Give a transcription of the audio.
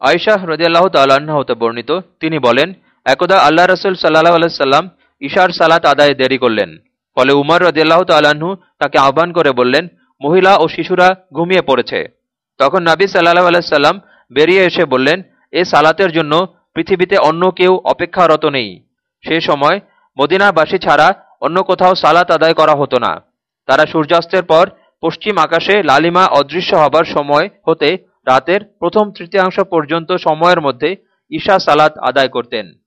আয়শাহ রদিয়াল্লাহ হতে বর্ণিত, তিনি বলেন, একদা আল্লাহ রসুল সাল্লাহ আলাইসাল্লাম ঈশার সালাত আদায়ে দেরি করলেন। ফলে উমর রদিয়াল্লাহ তাল্লাহ্ন তাকে আহ্বান করে বললেন, মহিলা ও শিশুরা ঘুমিয়ে পড়েছে। তখন নাবী সাল্লাহ আলাইসাল্লাম বেরিয়ে এসে বললেন, এ সালাতের জন্য পৃথিবীতে অন্য কেউ অপেক্ষারত নেই। সে সময় মদিনাবাসী ছাড়া অন্য কোথাও সালাত আদায় করা হতো না। তারা সূর্যাস্তের পর পশ্চিম আকাশে লালিমা অদৃশ্য হবার সময় হতে রাতের প্রথম তৃতীয়াংশ পর্যন্ত সময়ের মধ্যে ঈশা সালাত আদায় করতেন।